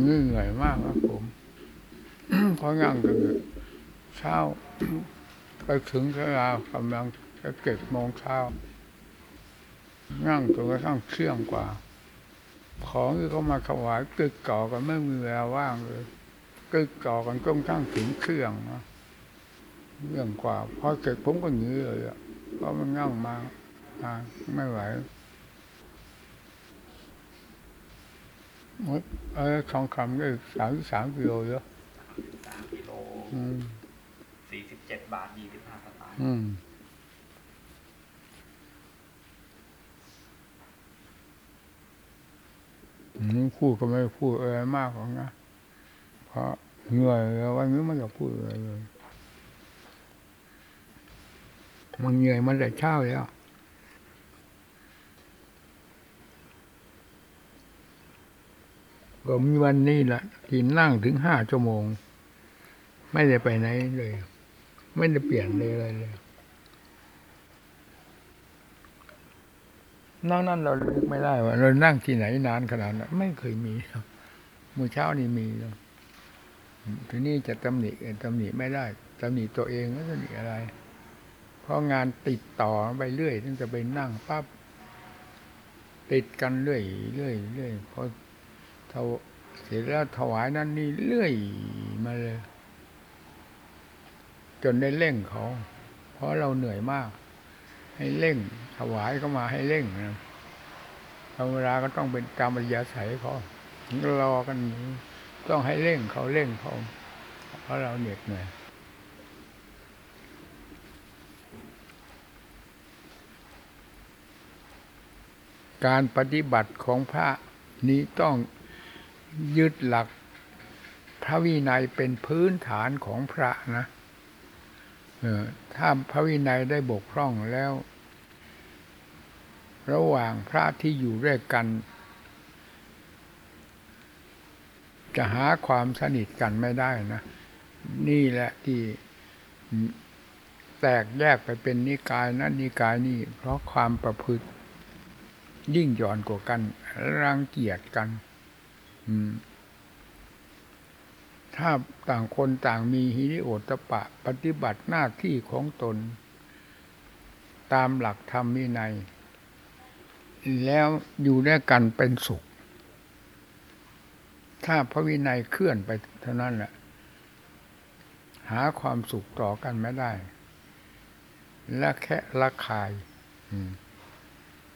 ันนี่เหนื่อยมากครับผมเพราะงั้งกันเช้าไปถึงเวลากำลังจะเก็ดโมงเช้านั่งจนกระทั่งเที่ยงกว่า ของที่เขามาถวายกึกก่อกันไม่มีเวลาว่างเลยกึกก่อกันจนกระทั่งถึงเครื่องนะเรื่องกว่าพอเสร็จผมก็หนีเลยอะเพราะมันนั่งมาไม่ไหว เออทองคำก็สามสามกิโลเยอะสามกิโลอืมสี่สิบเจ็ดบาทยี่สิบห้าสตางค์อืมอืมพูดก็ไม่พูดอะไรมากหรอกนะ เพราะเหนื่อยแล้ววันนี้ไม่อยากพูดอะไรเลย มันเหนื่อยมันแต่เช้าแล้ว ก็มีวันนี้แหละที่นั่งถึงห้าชั่วโมง ไม่ได้ไปไหนเลย ไม่ได้เปลี่ยนเลยอะไรเลยนั่งนั่นเราลึกไม่ได้ว่าเรานั่งที่ไหนนานขนาดนั้นไม่เคยมีครับมื่อเช้านี้มีทีนี้จะตำหนิเอ่ตำหนิไม่ได้ตำหนิตัวเองก็ตำหนิอะไร เพราะงานติดต่อไปเรื่อยตั้งแต่ไปนั่งปั๊บติดกันเรื่อยเรื่อยเรื่อยพอ เทาเสร็จแล้วถวายนั่นนี่เรื่อยมาเลย จนได้เร่งเขา เพราะเราเหนื่อยมาก ให้เร่ง ถวายก็มาให้เร่งนะธรรมดาก็ต้องเป็นตามปริยาศัยเขารอกันต้องให้เร่งเขาเร่งเขาเพราะเราเหน็ดเหนื่อยการปฏิบัติของพระนี้ต้อง ยึดหลักพระวินัยเป็นพื้นฐานของพระนะถ้าพระวินัยได้บกพร่องแล้ว ระหว่างพระที่อยู่ด้วยกัน จะหาความสนิทกันไม่ได้นะ นี่แหละที่แตกแยกไปเป็นนิกายนั้นนิกายนี้เพราะความประพฤติยิ่งหย่อนกว่ากัน รังเกียจกัน ถ้าต่างคนต่างมีฮิริโอตปะ ปฏิบัติหน้าที่ของตน ตามหลักธรรมวินัย แล้วอยู่ด้วยกันเป็นสุข ถ้าพระวินัยเคลื่อนไปเท่านั้นแหละหาความสุขต่อกันไม่ได้ และแค่ละคาย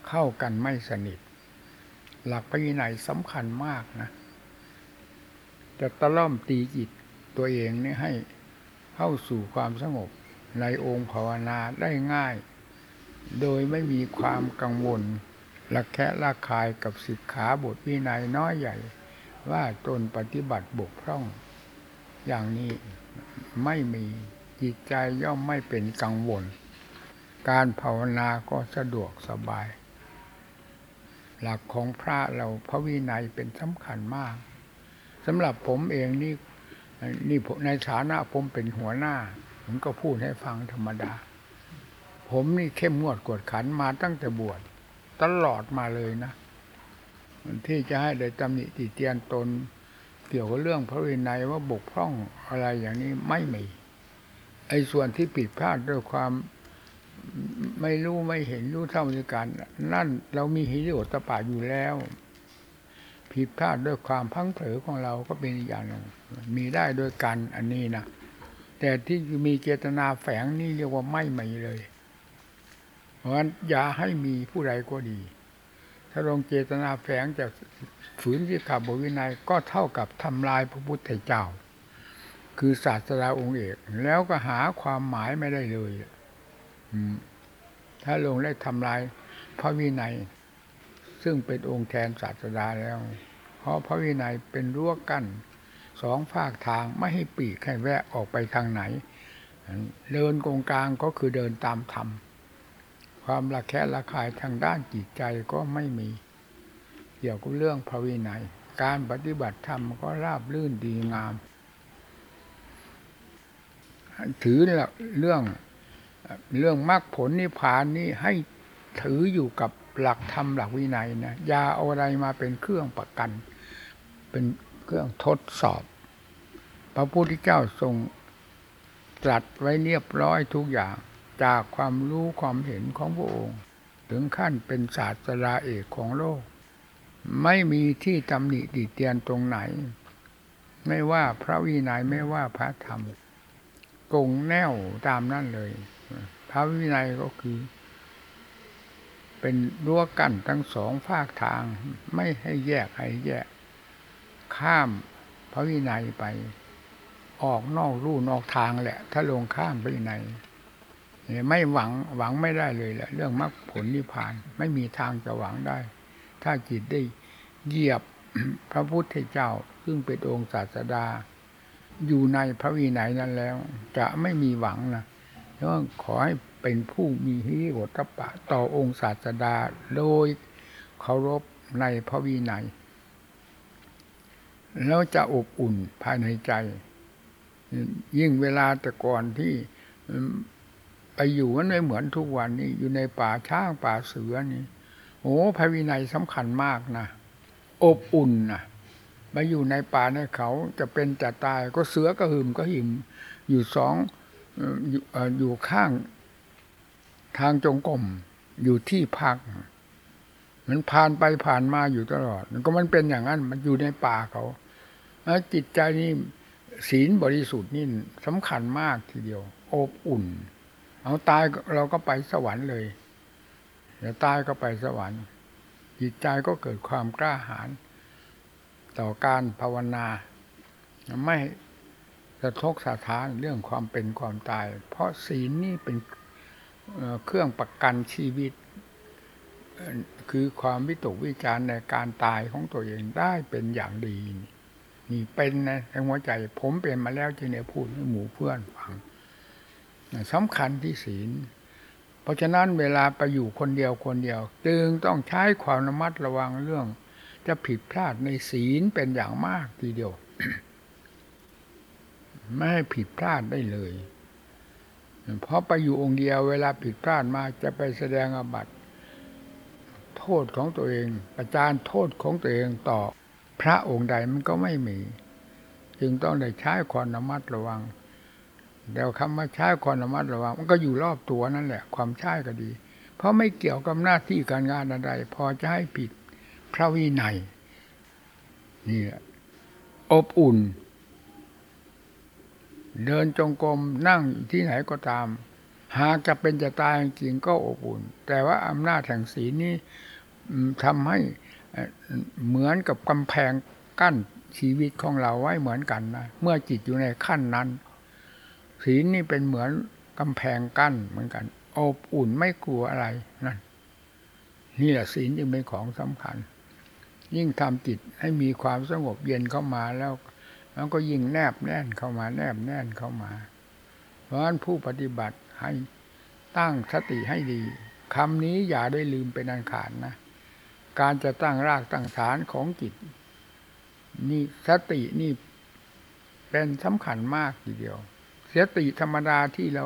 เข้ากันไม่สนิท หลักพระวินัยสำคัญมากนะ จะตะล่อมตีจิตตัวเองนี่ให้เข้าสู่ความสงบในองค์ภาวนาได้ง่าย โดยไม่มีความกังวลละแคะละคายกับสิกขาบทวินัยน้อยใหญ่ ว่าตนปฏิบัติบกพร่อง อย่างนี้ไม่มีจิตใจย่อมไม่เป็นกังวล การภาวนาก็สะดวกสบาย หลักของพระเราพระวินัยเป็นสำคัญมากสำหรับผมเองนี่นี่ในฐานะผมเป็นหัวหน้า ผมก็พูดให้ฟังธรรมดา ผมนี่เข้มงวดกวดขันมาตั้งแต่บวชตลอดมาเลยนะ ที่จะให้ได้ตำหนิติเตียนตน เกี่ยวกับเรื่องพระวินัยว่าบกพร่องอะไรอย่างนี้ไม่มีไอ้ส่วนที่ผิดพลาดด้วยความ ไม่รู้ไม่เห็นรู้เท่าในการนั่นเรามีฮิริโอตปาอยู่แล้ว ผิดพลาดด้วยความพังเผลอของเราก็เป็นอีกอย่างหนึ่งมีได้โดยกันอันนี้นะแต่ที่มีเจตนาแฝงนี่เรียกว่าไม่มีเลย เพราะฉะนั้นอย่าให้มีผู้ใดก็ดี ถ้าลงเจตนาแฝงจากฝืนที่ขับบวินัยก็เท่ากับทำลายพระพุทธเจ้า คือศาสดาองค์เอก แล้วก็หาความหมายไม่ได้เลย ถ้าลงได้ทำลายพระวินัย ซึ่งเป็นองค์แทนศาสดาแล้ว เพราะพระวินัยเป็นรั้วกั้นสองฝากทางไม่ให้ปีกให้แวะออกไปทางไหน เดินกงกลางก็คือเดินตามธรรม ความระแคะระคายทางด้านจิตใจก็ไม่มี เกี่ยวกับเรื่องพระวินัย การปฏิบัติธรรมก็ราบลื่นดีงาม ถือเรื่อง เรื่องมรรคผลนิพพานนี่ให้ถืออยู่กับหลักธรรมหลักวินัยนะอย่าเอาอะไรมาเป็นเครื่องประกัน เป็นเครื่องทดสอบ พระพุทธเจ้าทรงตรัสไว้เรียบร้อยทุกอย่างจากความรู้ความเห็นของพระองค์ ถึงขั้นเป็นศาสตราเอกของโลก ไม่มีที่ตำหนิติเตียนตรงไหน ไม่ว่าพระวินัยไม่ว่าพระธรรมกงแนวตามนั่นเลย ระวินัยก็คือ เป็นรั้วกั้นทั้งสองภาคทาง ไม่ให้แยกให้แยก ข้ามพระวินัยไป ออกนอกลู่นอกทางแหละ ถ้าลงข้ามพระวินัยเนี่ยไม่หวังหวังไม่ได้เลยแหละเรื่องมรรคผลนิพพานไม่มีทางจะหวังได้ ถ้าจิตได้เหยียบพระพุทธเจ้าซึ่งเป็นองค์ศาสดา อยู่ในพระวินัยนั้นแล้ว จะไม่มีหวังนะ เพราะขอให้เป็นผู้มีฮิริโอตปปะต่อองค์ศาสดาโดยเคารพในพระวินัยแล้วจะอบอุ่นภายในใจ ยิ่งเวลาแต่ก่อนที่ไปอยู่มันไม่เหมือนทุกวันนี้อยู่ในป่าช้างป่าเสือนี่โอ้พระวินัยสำคัญมากนะอบอุ่นนะมาอยู่ในป่าในเขาจะเป็นจะตายก็เสือก็หึมก็หิมอยู่สอง อยู่ข้างทางจงกรมอยู่ที่พัก มันผ่านไปผ่านมาอยู่ตลอด ก็มันเป็นอย่างนั้น มันอยู่ในป่าเขาแล้วจิตใจนี่ศีลบริสุทธิ์นี่สำคัญมากทีเดียว อบอุ่น เอาตายเราก็ไปสวรรค์เลยเดี๋ยวตายก็ไปสวรรค์ จิตใจก็เกิดความกล้าหาญต่อการภาวนา ไม่ะทกสะท้านเรื่องความเป็นความตาย เพราะศีลนี่เป็นเครื่องประกันชีวิต คือความวิตกวิจารณ์ในการตายของตัวเองได้เป็นอย่างดี นี่เป็นนะในหัวใจ ผมเป็นมาแล้วจึงได้พูดให้หมู่เพื่อนฟังสำคัญที่ศีล เพราะฉะนั้นเวลาไปอยู่คนเดียวคนเดียว จึงต้องใช้ความระมัดระวังเรื่อง จะผิดพลาดในศีลเป็นอย่างมากทีเดียว ไม่ให้ผิดพลาดได้เลย เพราะไปอยู่องค์เดียวเวลาผิดพลาดมาจะไปแสดงอบัติโทษของตัวเอง ประจานโทษของตัวเองต่อพระองค์ใดมันก็ไม่มี จึงต้องได้ใช้ความระมัดระวังเดี๋ยวคำว่าใช้ความระมัดระวังมันก็อยู่รอบตัวนั่นแหละ ความใช้ก็ดี เพราะไม่เกี่ยวกับหน้าที่การงานอะไร พอจะให้ผิดพระวินัยนี่แหละอบอุ่น เดินจงกรมนั่งอยู่ที่ไหนก็ตาม หากจะเป็นจะตายจริงก็อบอุ่น แต่ว่าอำนาจแห่งศีลนี้ทำให้เอ่อเหมือนกับกำแพงกั้นชีวิตของเราไว้เหมือนกันนะเมื่อจิตอยู่ในขั้นนั้น ศีลนี่เป็นเหมือนกำแพงกั้นเหมือนกันอบอุ่นไม่กลัวอะไรนั่นนี่แหละศีลจึงเป็นของสำคัญ ยิ่งทำจิตให้มีความสงบเย็นเข้ามาแล้ว แล้วก็ยิ่งแนบแน่นเข้ามา แนบแน่นเข้ามา เพราะฉะนั้นผู้ปฏิบัติให้ตั้งสติให้ดีคำนี้อย่าได้ลืมเป็นอันขาดนะ การจะตั้งรากตั้งฐานของจิต นี่สตินี่เป็นสำคัญมากทีเดียว สติธรรมดาที่เรา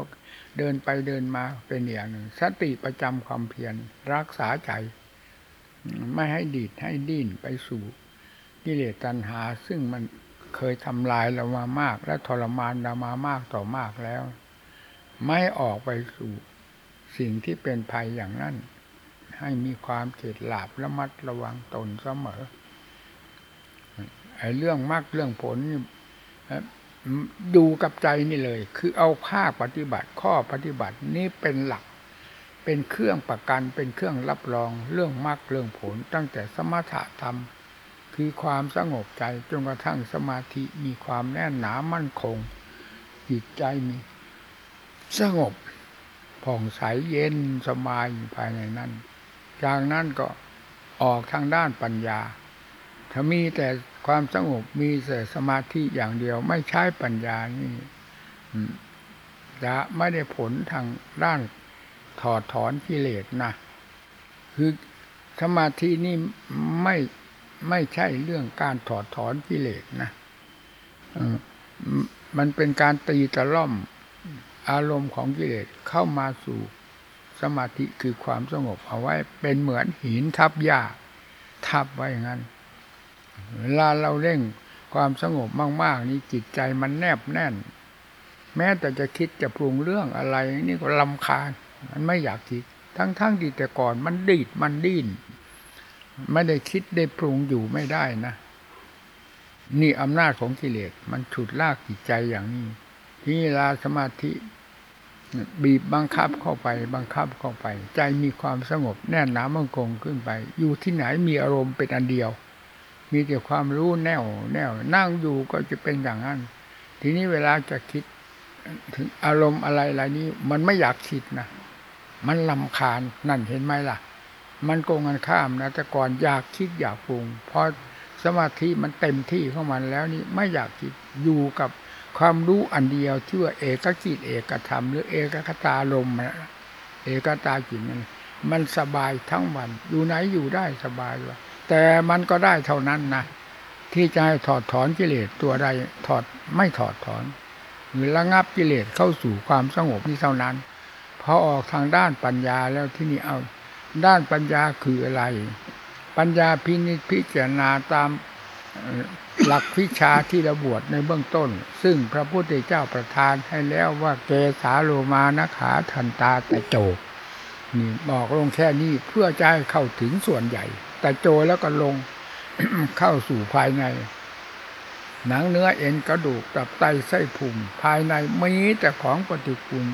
เดินไปเดินมาเป็นอย่างหนึ่ง สติประจำความเพียรรักษาใจ ไม่ให้ดีดให้ดิ้นไปสู่กิเลสตัณหา ซึ่งมัน เคยทำลายเรามามาก และทรมานเรามามากต่อมากแล้ว ไม่ออกไปสู่สิ่งที่เป็นภัยอย่างนั้น ให้มีความเข็ดหลาบระมัดระวังตนเสมอไอ้เรื่องมากเรื่องผลนี่ดูกับใจนี่เลย คือเอาภาคปฏิบัติข้อปฏิบัตินี่เป็นหลัก เป็นเครื่องประกันเป็นเครื่องรับรองเรื่องมรรคเรื่องผล ตั้งแต่สมถะธรรม คือความสงบใจจนกระทั่งสมาธิมีความแน่นหนามั่นคง จิตใจมีสงบผ่องใสเย็นสบายอยู่ภายในนั้น จากนั้นก็ออกทางด้านปัญญา ถ้ามีแต่ความสงบมีแต่สมาธิอย่างเดียวไม่ใช้ปัญญานี่จะไม่ได้ผลทางด้านถอดถอนกิเลสนะ คือสมาธินี่ไม่ ไม่ใช่เรื่องการถอดถอนกิเลสนะมมันเป็นการตีตะล่อมอารมณ์ของกิเลสเข้ามาสู่สมาธิคือความสงบเอาไว้เป็นเหมือนหินทับหญ้าทับไว้อย่างนั้น เวลาเราเร่งความสงบมาก ๆ นี่จิตใจมันแนบแน่น แม้แต่จะคิดจะปรุงเรื่องอะไร นี่ก็ลำคาญ มันไม่อยากคิด ทั้งๆที่แต่ก่อนมันดีดมันดิ้น ไม่ได้คิดได้ปรุงอยู่ไม่ได้นะ นี่อำนาจของกิเลสมันฉุดลากจิตใจอย่างนี้ ที่ลาสมาธิบีบบังคับเข้าไป บังคับเข้าไป ใจมีความสงบแน่นหนามั่นคงขึ้นไป อยู่ที่ไหนมีอารมณ์เป็นอันเดียว มีแต่ความรู้แน่วแน่วนั่งอยู่ก็จะเป็นอย่างนั้น ทีนี้เวลาจะคิดถึงอารมณ์อะไรอะไรนี้ มันไม่อยากคิดนะมันลำคาญนั่นเห็นไหมล่ะ มันโกงกันข้ามนะแต่ก่อนอยากคิดอยากปรุงพอสมาธิมันเต็มที่ของมันแล้วนี่ไม่อยากคิดอยู่กับความรู้อันเดียวที่ว่าเอกจิตเอกธรรม หรือเอกคตาลมนะเอกตาจิตมันมันสบายทั้งวันอยู่ไหนอยู่ได้สบายว่ะแต่มันก็ได้เท่านั้นนะที่จะให้ถอดถอนกิเลสตัวใดถอดไม่ถอดถอน หรือระงับกิเลสเข้าสู่ความสงบนี้เท่านั้นพอออกทางด้านปัญญาแล้วที่นี่เอา ด้านปัญญาคืออะไร ปัญญาพินิจพิจารณาตามหลักวิชาที่ระบวดในเบื้องต้น ซึ่งพระพุทธเจ้าประทานให้แล้วว่าเกสาโลมานะขาทันตาแต่โจนี่บอกลงแค่นี้เพื่อจะให้เข้าถึงส่วนใหญ่ แต่โจแล้วก็ลงเข้าสู่ภายใน หนังเนื้อเอ็นกระดูกตับไตไส้พุงภายในมีแต่ของปฏิกูล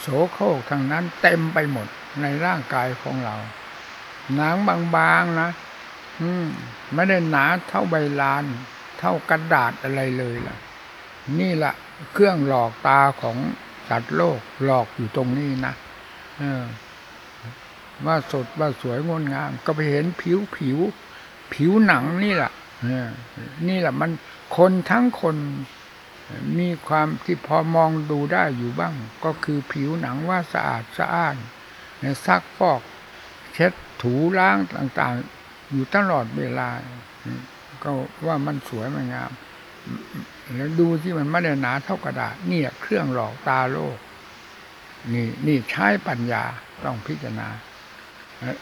โสโครกทั้งนั้นเต็มไปหมด ในร่างกายของเรา หนังบางๆนะอืมไม่ได้หนาเท่าใบลาน เท่ากระดาษอะไรเลยล่ะ นี่ละเครื่องหลอกตาของสัตว์โลกหลอกอยู่ตรงนี้นะเออว่าสดว่าสวยงดงาม ก็ไปเห็นผิวผิว ผิวหนังนี่แหละเออนี่แหละมันคนทั้งคนมีความที่พอมองดูได้อยู่บ้าง ก็คือผิวหนังว่าสะอาดสะอ้าน ซักฟอกเช็ดถูล้างต่าง ๆ อยู่ตลอดเวลา ก็ว่ามันสวยมันงาม แล้วดูที่มันไม่ได้หนาเท่ากระดาษนี่เครื่องหลอกตาโลก นี่นี่ใช้ปัญญาต้องพิจารณา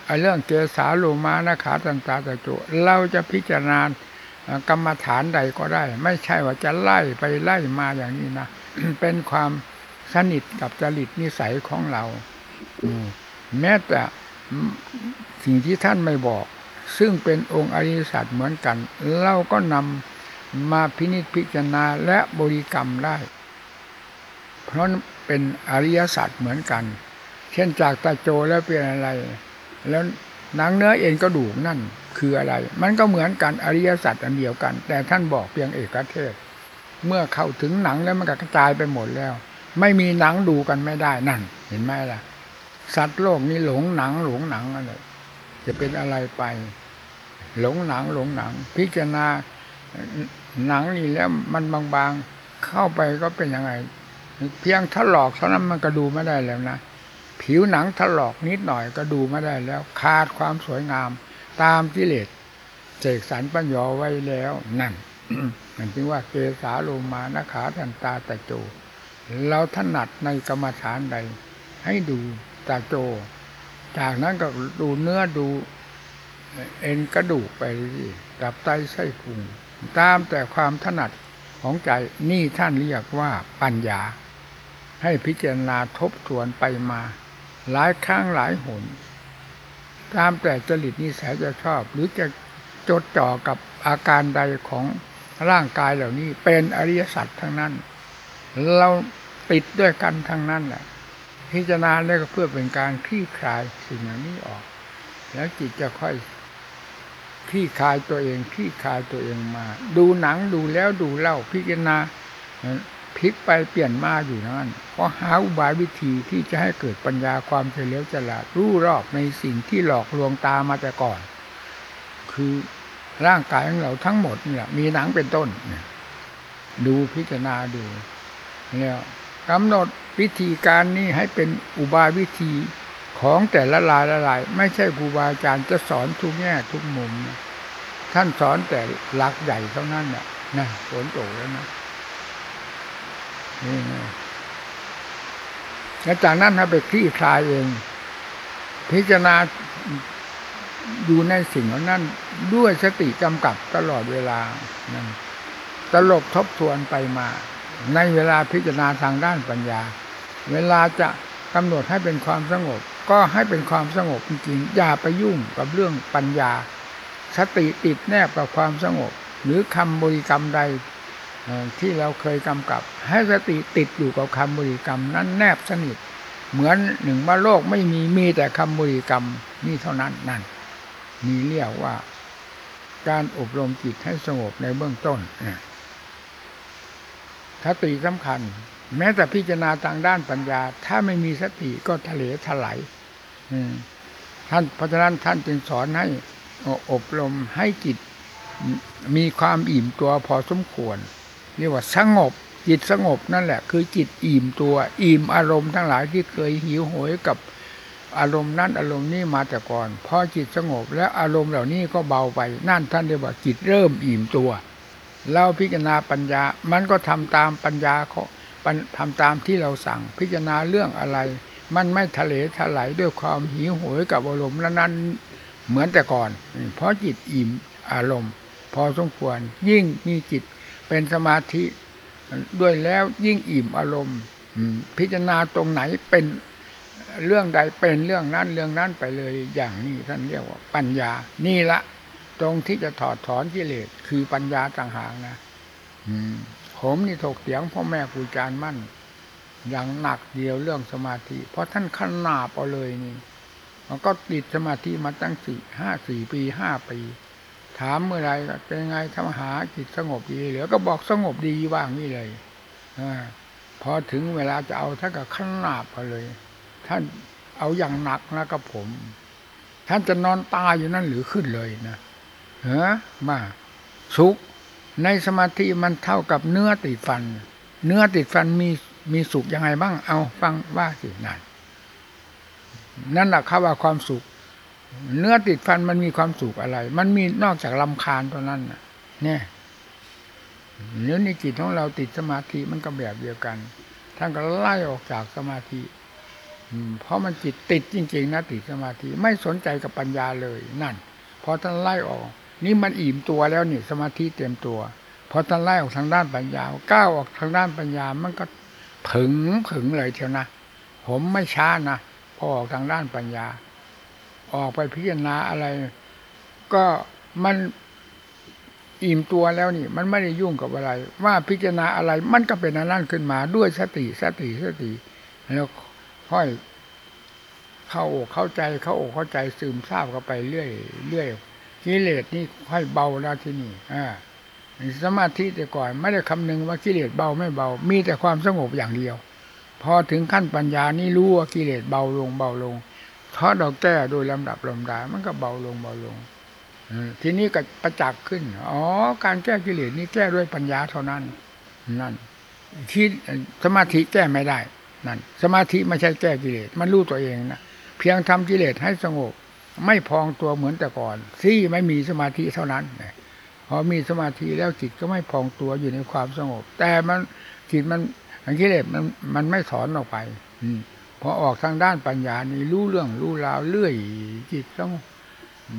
ไอ้เรื่องเกสาโลมานะขาตันตาตะโจเราจะพิจารณากรรมฐานใดก็ได้ ไม่ใช่ว่าจะไล่ไปไล่มาอย่างนี้นะเป็นความสนิทกับจริตนิสัยของเรา อืม แม้แต่สิ่งที่ท่านไม่บอก ซึ่งเป็นองค์อริยสัจเหมือนกัน เราก็นำมาพินิจพิจารณาและบริกรรมได้ เพราะเป็นอริยสัจเหมือนกัน เช่นจากตาโจแล้วเป็นอะไร แล้วหนังเนื้อเอ็นกระดูกนั่นคืออะไร มันก็เหมือนกันอริยสัจอันเดียวกัน แต่ท่านบอกเพียงเอกเทศ เมื่อเข้าถึงหนังแล้วมันก็กระจายไปหมดแล้ว ไม่มีหนังดูกันไม่ได้นั่น เห็นไหมล่ะ สัตว์โลกนี้หลงหนังหลงหนังอะไรจะเป็นอะไรไป หลงหนังหลงหนัง พิจารณาหนังนี่แล้วมันบางๆเข้าไปก็เป็นยังไง เพียงถลอกเท่านั้นมันก็ดูไม่ได้แล้วนะผิวหนังถลอกนิดหน่อยก็ดูไม่ได้แล้ว ขาดความสวยงาม ตามกิเลสเสกสรรปัญญาไว้แล้วนั่นมันจึงว่าเกสาโลมานะขาทันตาตะโจเราถนัดในกรรมฐานใด ให้ดู ตาโจ จากนั้นก็ดูเนื้อดู เอ็นกระดูกไปดับไตไส้พุงตามแต่ความถนัดของใจนี่ท่านเรียกว่าปัญญา ให้พิจารณาทบทวนไปมา หลายครั้งหลายหน ตามแต่จริตนิสัยจะชอบ หรือจะจดจ่อกับอาการใดของร่างกายเหล่านี้เป็นอริยสัจทั้งนั้น เราติดด้วยกันทั้งนั้นแหละ พิจารณาเนี่ยก็เพื่อเป็นการคลี่คลายสิ่งเหล่านี้ออก แล้วจิตจะค่อยคลี่คลายตัวเองคลี่คลายตัวเองมา ดูหนังดูแล้วดูเล่าพิจารณาพลิกไปเปลี่ยนมาอยู่นั่นก็หาอุบายวิธีที่จะให้เกิดปัญญาความเฉลียวฉลาดรู้รอบในสิ่งที่หลอกลวงตามาแต่ก่อน คือร่างกายของเราทั้งหมดเนี่ยมีหนังเป็นต้นเนี่ยดูพิจารณาดูแล้ว กำหนดวิธีการนี้ให้เป็นอุบายวิธีของแต่ละรายละลาย ไม่ใช่ครูบาอาจารย์จะสอนทุกแง่ทุกมุม ท่านสอนแต่หลักใหญ่เท่านั้นน่ะนะฝนตกแล้วนะนี่ไงแล้วจากนั้นให้ไปคลี่คลายเอง พิจารณาอยู่ในสิ่งเหล่านั้นด้วยสติกำกับตลอดเวลานั่นตลบทบทวนไปมา ในเวลาพิจารณาทางด้านปัญญา เวลาจะกำหนดให้เป็นความสงบ ก็ให้เป็นความสงบจริงๆอย่าไปยุ่งกับเรื่องปัญญา สติติดแนบกับความสงบ หรือคำบริกรรมใดที่เราเคยกำกับ ให้สติติดอยู่กับคำบริกรรมนั้นแนบสนิท เหมือนหนึ่งว่าโลกไม่มีมีแต่คำบริกรรมนี่เท่านั้นนั่นนี่เรียกว่า การอบรมจิตให้สงบในเบื้องต้นนี่ สติสำคัญ แม้แต่พิจารณาทางด้านปัญญา ถ้าไม่มีสติก็ทะเลถลายท่านเพราะฉะนั้นท่านจึงสอนให้อบรมให้จิตมีความอิ่มตัวพอสมควรเรียกว่าสงบจิตสงบนั่นแหละ คือจิตอิ่มตัว อิ่มอารมณ์ทั้งหลายที่เคยหิวโหยกับอารมณ์นั้นอารมณ์นี้มาแต่ก่อนพอจิตสงบ แล้วอารมณ์เหล่านี้ก็เบาไปนั่นท่านเรียกว่าจิตเริ่มอิ่มตัว เราพิจารณาปัญญา มันก็ทำตามปัญญาเขาทำตามที่เราสั่งพิจารณาเรื่องอะไร มันไม่ทะเลถลายด้วยความหิวโหยกับอารมณ์นั้นเหมือนแต่ก่อน เพราะจิตอิ่มอารมณ์ พอสมควร ยิ่งมีจิตเป็นสมาธิด้วยแล้วยิ่งอิ่มอารมณ์พิจารณาตรงไหนเป็นเรื่องใดเป็นเรื่องนั้นเรื่องนั้นไปเลยอย่างนี้ท่านเรียกว่าปัญญานี่ละ ตรงที่จะถอดถอนกิเลสคือปัญญาต่างหากนะผมนี่ถกเถียงพ่อแม่ครูอาจารย์มั่น อย่างหนักเดียวเรื่องสมาธิ เพราะท่านขนาบเอาเลยนี่มันก็ติดสมาธิมาตั้งสี่ห้าสี่ปีห้าปี ถามเมื่อไรเป็นไงทำหาจิตสงบดีเหลือก็บอกสงบดีว่างนี่เลยอพอถึงเวลาจะเอาท่านก็ขนาบเอาเลย ท่านเอาอย่างหนักนะกับผม ท่านจะนอนตายอยู่นั่นหรือขึ้นเลยนะ เฮ้มาสุข ในสมาธิมันเท่ากับเนื้อติดฟัน เนื้อติดฟันมีมีสุขยังไงบ้าง เอาฟังว่าสินั่นนั่นแหละคำว่าความสุข เนื้อติดฟันมันมีความสุขอะไร มันมีนอกจากลำคาญตัวนั้นน่ะ เนี่ยเนื้อในจิตของเราติดสมาธิมันก็แบบเดียวกันท่านก็ไล่ออกจากสมาธิเพราะมันจิตติดจริง ๆนะติดสมาธิไม่สนใจกับปัญญาเลยนั่นพอท่านไล่ออก นี่มันอิ่มตัวแล้วนี่สมาธิเต็มตัวพอท่านไล่ออกทางด้านปัญญาก้าวออกทางด้านปัญญามันก็ผึงผึงเลยเทียวนะผมไม่ช้านะพอออกทางด้านปัญญา ออกไปพิจารณาอะไร ก็มันอิ่มตัวแล้วนี่ มันไม่ได้ยุ่งกับอะไร ว่าพิจารณาอะไร มันก็เป็นอนนั้นขึ้นมาด้วยสติสติสติ แล้วค่อยเข้าอกเข้าใจเข้าอกเข้าใจซึมซาบเข้าไปเรื่อยเรื่อย กิเลสนี่ค่อยเบาแล้วที่นี่อ่าสมาธิแต่ก่อน ไม่ได้คำนึงว่ากิเลสเบาไม่เบา มีแต่ความสงบอย่างเดียว พอถึงขั้นปัญญานี่รู้ว่ากิเลสเบาลงเบาลงเพราะเราแก้โดยลำดับลำดา มันก็เบาลงเบาลงเออทีนี้ก็ประจักษ์ขึ้น อ๋อ การแก้กิเลสนี่แก้ด้วยปัญญาเท่านั้น นั่นที่สมาธิแก้ไม่ได้ นั่น สมาธิไม่ใช่แก้กิเลส มันรู้ตัวเองนะ เพียงทำกิเลสให้สงบ ไม่พองตัวเหมือนแต่ก่อนที่ไม่มีสมาธิเท่านั้นพอมีสมาธิแล้วจิตก็ไม่พองตัวอยู่ในความสงบ แต่มันจิตมันอันกิเลสมันมันไม่ถอนออกไป อืพอออกทางด้านปัญญานี่รู้เรื่องรู้ราวเรื่อย จิตต้อง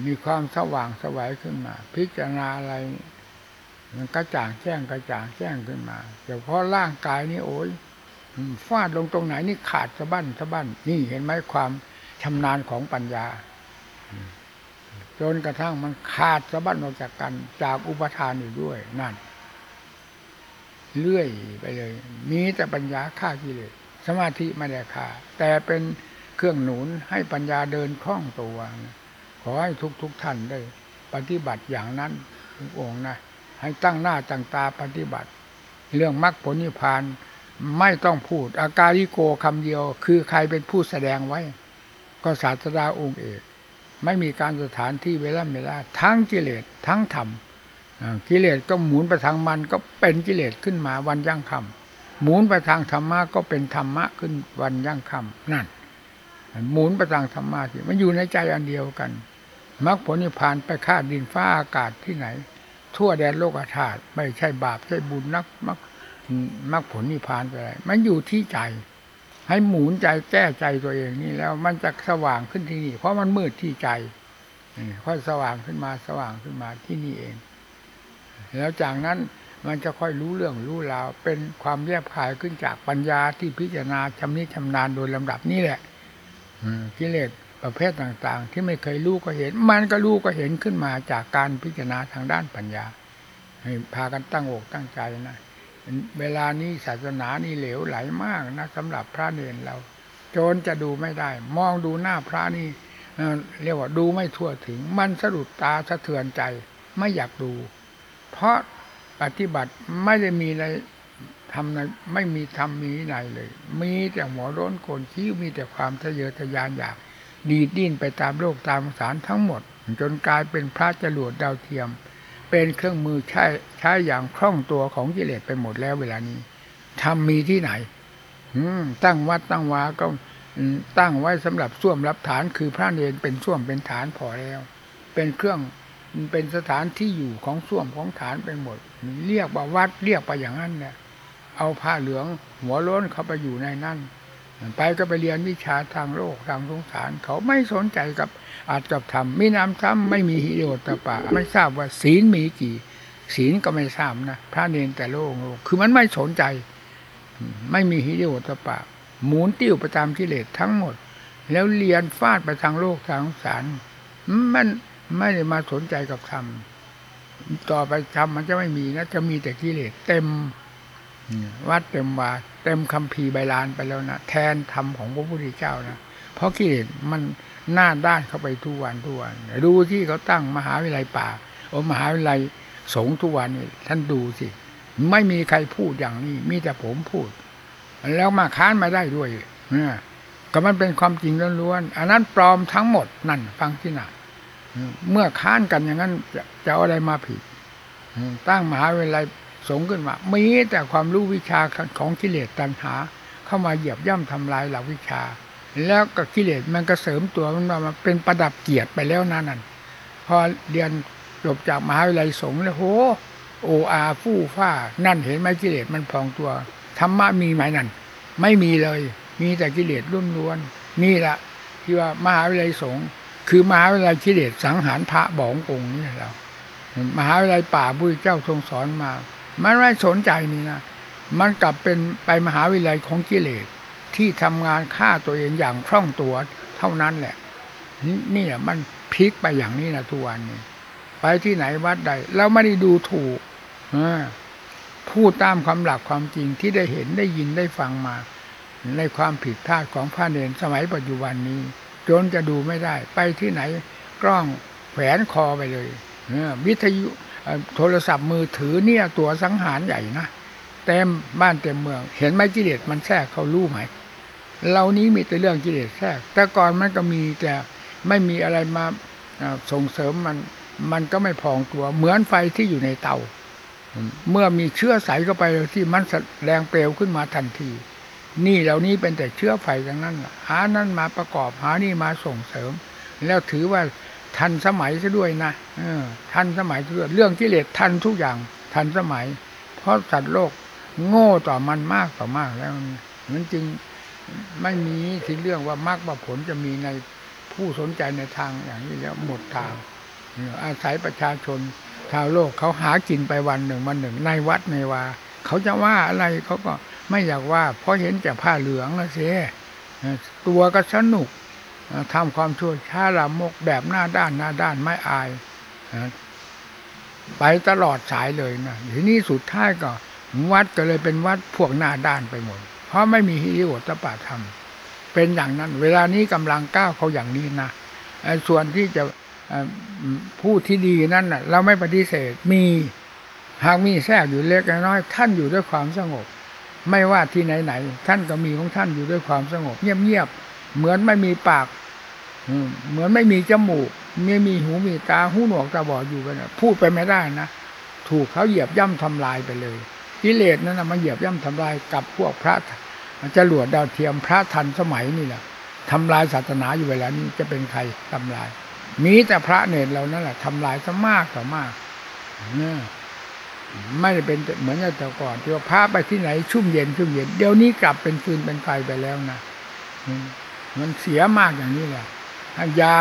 มีความสว่างสวัยขึ้นมา พิจารณาอะไร มันกระจ่างแจ้งกระจ่างแจ้งขึ้นมาแต่พอร่างกายนี่โอ้ยฟาดลงตรงไหนนี่ขาดสะบั้นสะบั้นนี่เห็นไหมความชำนาญของปัญญา จนกระทั่งมันขาดสะบั้นออกจากกัน จากอุปทานอยู่ด้วยนั่น เลื่อยไปเลย มีแต่ปัญญาฆ่ากิเลสสมาธิไม่ได้ฆ่าแต่เป็นเครื่องหนุนให้ปัญญาเดินคล่องตัวขอให้ทุกทุกท่านได้ ปฏิบัติอย่างนั้นทุกองค์นะ ให้ตั้งหน้าตั้งตาปฏิบัติ เรื่องมรรคผลนิพพานไม่ต้องพูด อาการิโกคำเดียว คือใครเป็นผู้แสดงไว้ ก็ศาสดาองค์เอก ไม่มีการสถานที่เวลาเวลาทั้งกิเลสทั้งธรรมกิเลสก็หมุนไปทางมันก็เป็นกิเลสขึ้นมาวันยั่งคำหมุนไปทางธรรมะก็เป็นธรรมะขึ้นวันยั่งคำนั่นหมุนไปทางธรรมะที่มันอยู่ในใจอันเดียวกันมรรคผลนิพพานไปฆ่าดินฟ้าอากาศที่ไหน ทั่วแดนโลกธาตุไม่ใช่บาปใช่บุญนักมรรคมรรคผลนิพพานไปอะไรมันอยู่ที่ใจ ให้หมุนใจแก้ใจตัวเองนี่แล้วมันจะสว่างขึ้นที่นี่ เพราะมันมืดที่ใจค่อยสว่างขึ้นมาสว่างขึ้นมาที่นี่เอง แล้วจากนั้นมันจะค่อยรู้เรื่องรู้ราวเป็นความแยบคายขึ้นจากปัญญาที่พิจารณาชำนิชำนาญโดยลำดับนี่แหละอืกิเลสประเภทต่างๆ ที่ไม่เคยรู้ก็เห็น มันก็รู้ก็เห็นขึ้นมาจากการพิจารณาทางด้านปัญญา ให้พากันตั้งอกตั้งใจนะ เวลานี้ศาสนานี่เหลวไหลมากนะสำหรับพระเนรเรา โจรจะดูไม่ได้ มองดูหน้าพระนี่เรียกว่าดูไม่ทั่วถึง มันสะดุดตาสะเทือนใจไม่อยากดู เพราะปฏิบัติไม่ได้มีอะไรทำในไม่มีทำมีไหนเลย มีแต่หัวร้นโกนคิ้วมีแต่ความทะเยอทะยานอยากดีดดิ้นไปตามโลกตามสารทั้งหมด จนกลายเป็นพระจรวดดาวเทียม เป็นเครื่องมือใช้ใช้อย่างคล่องตัวของกิเลสไปหมดแล้วเวลานี้ทำมีที่ไหนตั้งวัดตั้งวาก็ตั้งไว้สำหรับส้วมรับฐานคือพระเนรเป็นส้วมเป็นฐานพอแล้ว เป็นเครื่องเป็นสถานที่อยู่ของส้วมของฐานไปหมด เรียกว่าวัดเรียกไปอย่างนั้นเนี่ยเอาผ้าเหลืองหัวล้นเข้าไปอยู่ในนั้นไปก็ไปเรียนวิชาทางโลกทางสงสารเขาไม่สนใจกับ อาจกับธรรมมีน้ำซ้ำไม่มีฮิโรตปะ ไม่ทราบว่าศีลมีกี่ ศีลก็ไม่ทราบนะพระเนนแต่โลกโลกคือมันไม่สนใจ ไม่มีฮิริโอตปะ หมุนติ้วไปตามกิเลสทั้งหมด แล้วเรียนฟาดไปทางโลกทางสงสารมันไม่ได้มาสนใจกับธรรมต่อไปธรรมมันจะไม่มีนะจะมีแต่กิเลสเต็มวัดเต็มวาเต็มคัมภีร์ใบลานไปแล้วนะแทนธรรมของพระพุทธเจ้านะเพราะกิเลสมัน หน้าด้านเข้าไปทุกวันทุกวันดูที่เขาตั้งมหาวิทยาลัยป่าโอมหาวิทยาลัยสงฆ์ทุกวันนี่ท่านดูสิ ไม่มีใครพูดอย่างนี้ มีแต่ผมพูด แล้วมาค้านมาได้ด้วยเนี่ยก็มันเป็นความจริงล้วนๆอันนั้นปลอมทั้งหมดนั่น ฟังที่หนาเมื่อค้านกันอย่างนั้นจะจะอะไรมาผิดตั้งมหาวิทยาลัยสงขึ้นมา มีแต่ความรู้วิชาของกิเลสตัณหา เข้ามาเหยียบย่ำทำลายหลักวิชา แล้วก็กิเลสมันก็เสริมตัวมันมาเป็นประดับเกียรติไปแล้วนั่นนั่นพอเรียนจบจากมหาวิทยาลัยสงฆ์แล้วโหโออาฟู่ฟ้า นั่นเห็นไหมกิเลสมันพองตัวธรรมะมีไหมนั่นไม่มีเลย มีแต่กิเลสล้วนล้วนนี่แหละที่ว่ามหาวิทยาลัยสงฆ์คือมหาวิทยาลัยกิเลสสังหารพระบององค์นี่เรามหาวิทยาลัยป่าบุญเจ้าทรงสอนมา มันไม่สนใจนี่นะมันกลับเป็นไปมหาวิทยาลัยของกิเลส ที่ทำงานฆ่าตัวเองอย่างคล่องตัวเท่านั้นแหละ นี่แหละมันพลิกไปอย่างนี้นะทุกวันนี้ ไปที่ไหนวัดใดเราไม่ได้ดูถูกพูดตามความหลักความจริงที่ได้เห็นได้ยินได้ฟังมา ในความผิดพลาดของพระเนรสมัยปัจจุบันนี้ จนจะดูไม่ได้ ไปที่ไหนกล้องแขวนคอไปเลยวิทยุโทรศัพท์มือถือเนี่ยตัวสังหารใหญ่นะเต็มบ้านเต็มเมือง เห็นไหมกิเลสมันแทรกเขารู้ไหม เรานี้มีแต่เรื่องกิเลสแทรก แต่ก่อนมันก็มีแต่ไม่มีอะไรมาส่งเสริมมัน มันก็ไม่พองตัว เหมือนไฟที่อยู่ในเตา เมื่อมีเชื้อใสเข้าไปที่มันแรงเปลวขึ้นมาทันที นี่เหล่านี้เป็นแต่เชื้อไฟทั้งนั้นหานั้นมาประกอบหานี่มาส่งเสริม แล้วถือว่าทันสมัยซะด้วยนะทันสมัยด้วยเรื่องกิเลสทันทุกอย่างทันสมัย เพราะสัตว์โลกโง่ต่อมันมากต่อมากแล้ว มันจึง ไม่มีที่เรื่องว่ามรรคผลจะมีในผู้สนใจในทางอย่างนี้แล้วหมดทางอาศัยประชาชนชาวโลกเขาหากินไปวันหนึ่งวันหนึ่งในวัดในวาเขาจะว่าอะไรเขาก็ไม่อยากว่า เพราะเห็นแต่ผ้าเหลืองแล้วเสียตัวก็สนุกทำความชั่วช้าละมกแบบหน้าด้านหน้าด้านไม่อายไปตลอดสายเลยนะทีนี้สุดท้ายก็ วัดก็เลยเป็นวัดพวกหน้าด้านไปหมด เพราะไม่มีฮิริโอตปาธรรม เป็นอย่างนั้น เวลานี้กำลังก้าวเขาอย่างนี้นะส่วนที่จะผู้ที่ดีนั่นเราไม่ปฏิเสธมีหากมีแทรกอยู่เล็กน้อยท่านอยู่ด้วยความสงบ ไม่ว่าที่ไหนๆท่านก็มีของท่านอยู่ด้วยความสงบ เงียบๆเหมือนไม่มีปากเหมือนไม่มีจมูกไม่มีหูมีตาหูหนวกตาบอดอยู่กันพูดไปไม่ได้นะถูกเขาเหยียบย่ำทำลายไปเลย กิเลสนั้นนะมาเหยียบย่ำทำลายกับพวกพระจะหลวดดาวเทียมพระทันสมัยนี่แหละทำลายศาสนาอยู่เวลานี้จะเป็นใครทำลาย มีแต่พระเนรเรานั่นแหละทำลายซะมากต่อมากเนี่ยไม่ได้เป็นเหมือนแต่ก่อนที่ว่าพระไปที่ไหนชุ่มเย็นชุ่มเย็นเดี๋ยวนี้กลับเป็นฟืนเป็นไฟไปแล้วนะมันเสียมากอย่างนี้แหละยา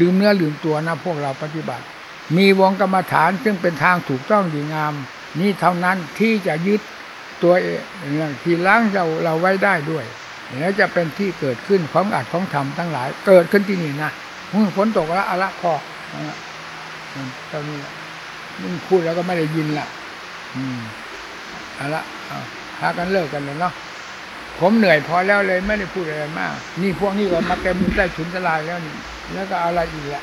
ลืมเนื้อลืมตัวนะพวกเราปฏิบัติ มีวงกรรมฐานซึ่งเป็นทางถูกต้องดีงาม นี่เท่านั้นที่จะยึดตัวเองที่ล้างเราเราไว้ได้ด้วยแล้วจะเป็นที่เกิดขึ้นของอัดของธรรมทั้งหลาย เกิดขึ้นที่นี่นะอืมฝนตกแล้วอาละพอเอาละอืมตอนนี้มึงพูดแล้วก็ไม่ได้ยินละอืมอาละเอาพากันเลิกกันเลยเนาะผมเหนื่อยพอแล้วเลยไม่ได้พูดอะไรมาก นี่พวกนี้ก็มาเต็มใต้ถุนทลายแล้วนี่แล้วก็อะไรอีกละ